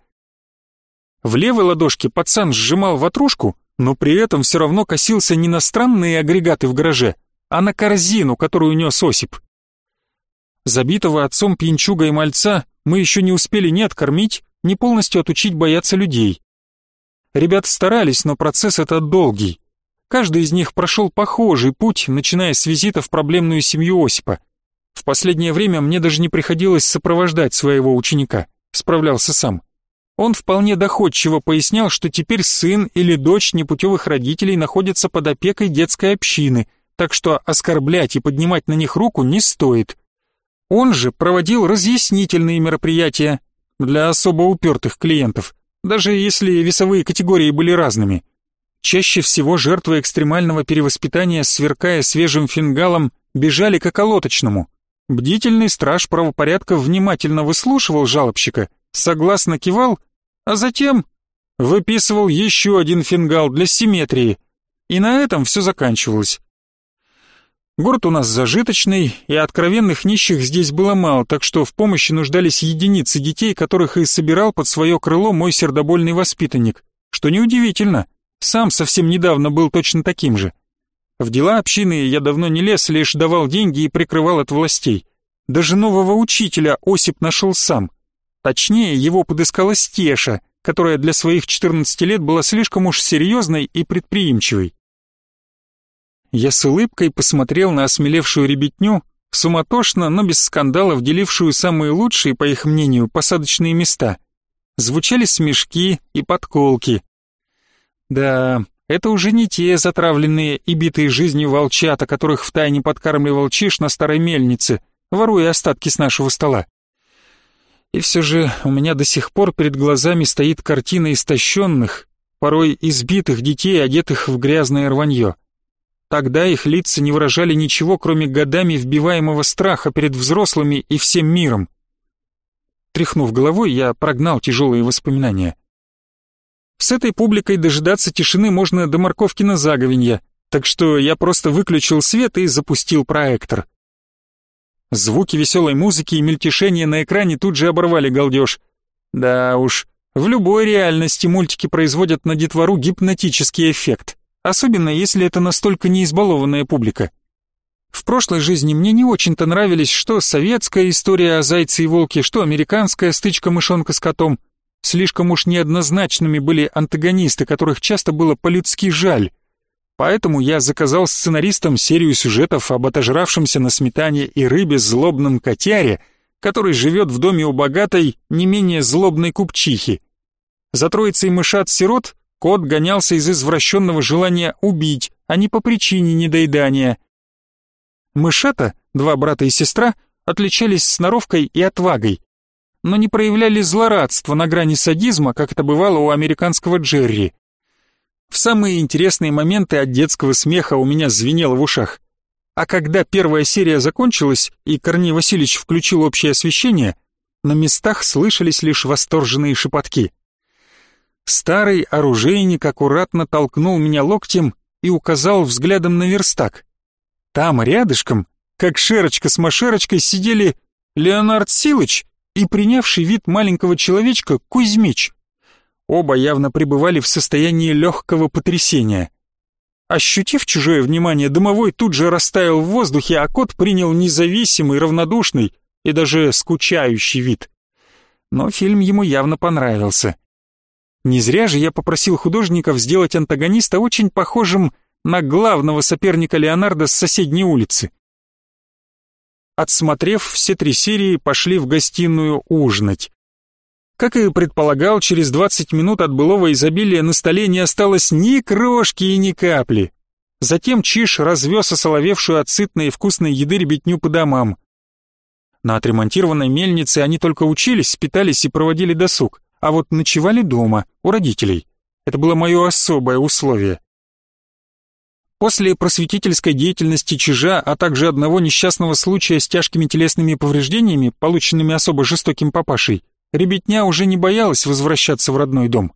В левой ладошке пацан сжимал ватрушку, но при этом все равно косился не на странные агрегаты в гараже, а на корзину, которую нес Осип. Забитого отцом пьянчуга и мальца мы еще не успели ни откормить, ни полностью отучить бояться людей. Ребята старались, но процесс этот долгий. Каждый из них прошел похожий путь, начиная с визита в проблемную семью Осипа. В последнее время мне даже не приходилось сопровождать своего ученика, справлялся сам. Он вполне доходчиво пояснял, что теперь сын или дочь непутевых родителей находятся под опекой детской общины – так что оскорблять и поднимать на них руку не стоит. Он же проводил разъяснительные мероприятия для особо упертых клиентов, даже если весовые категории были разными. Чаще всего жертвы экстремального перевоспитания, сверкая свежим фингалом, бежали к околоточному. Бдительный страж правопорядка внимательно выслушивал жалобщика, согласно кивал, а затем выписывал еще один фингал для симметрии. И на этом все заканчивалось. Город у нас зажиточный, и откровенных нищих здесь было мало, так что в помощи нуждались единицы детей, которых и собирал под свое крыло мой сердобольный воспитанник. Что неудивительно, сам совсем недавно был точно таким же. В дела общины я давно не лез, лишь давал деньги и прикрывал от властей. Даже нового учителя Осип нашел сам. Точнее, его подыскала Стеша, которая для своих 14 лет была слишком уж серьезной и предприимчивой. Я с улыбкой посмотрел на осмелевшую ребятню, суматошно, но без скандалов, делившую самые лучшие, по их мнению, посадочные места. Звучали смешки и подколки. Да, это уже не те затравленные и битые жизнью волчата, которых втайне подкармливал Чиш на старой мельнице, воруя остатки с нашего стола. И все же у меня до сих пор перед глазами стоит картина истощенных, порой избитых детей, одетых в грязное рванье. Тогда их лица не выражали ничего, кроме годами вбиваемого страха перед взрослыми и всем миром. Тряхнув головой, я прогнал тяжелые воспоминания. С этой публикой дожидаться тишины можно до морковки на заговенья, так что я просто выключил свет и запустил проектор. Звуки веселой музыки и мельтешения на экране тут же оборвали галдеж. Да уж, в любой реальности мультики производят на детвору гипнотический эффект, особенно если это настолько неизбалованная публика. В прошлой жизни мне не очень-то нравились что советская история о зайце и волке, что американская стычка мышонка с котом. Слишком уж неоднозначными были антагонисты, которых часто было по-людски жаль. Поэтому я заказал сценаристам серию сюжетов об отожравшемся на сметане и рыбе злобном котяре, который живет в доме у богатой, не менее злобной купчихи. За троицей мышат-сирот кот гонялся из извращенного желания убить, а не по причине недоедания. Мышата, два брата и сестра, отличались сноровкой и отвагой, но не проявляли злорадства на грани садизма, как это бывало у американского Джерри. В самые интересные моменты от детского смеха у меня звенело в ушах. А когда первая серия закончилась и Корней Васильевич включил общее освещение, на местах слышались лишь восторженные шепотки. Старый оружейник аккуратно толкнул меня локтем и указал взглядом на верстак. Там рядышком, как шерочка с машерочкой, сидели Леонард Силыч и принявший вид маленького человечка Кузьмич. Оба явно пребывали в состоянии легкого потрясения. Ощутив чужое внимание, домовой тут же растаял в воздухе, а кот принял независимый, равнодушный и даже скучающий вид. Но фильм ему явно понравился. Не зря же я попросил художников сделать антагониста очень похожим на главного соперника Леонардо с соседней улицы. Отсмотрев все три серии, пошли в гостиную ужинать. Как и предполагал, через 20 минут от былого изобилия на столе не осталось ни крошки и ни капли. Затем Чиш развез осоловевшую от сытной и вкусной еды ребятню по домам. На отремонтированной мельнице они только учились, питались и проводили досуг, а вот ночевали дома, у родителей. Это было мое особое условие. После просветительской деятельности Чижа, а также одного несчастного случая с тяжкими телесными повреждениями, полученными особо жестоким папашей, ребятня уже не боялась возвращаться в родной дом.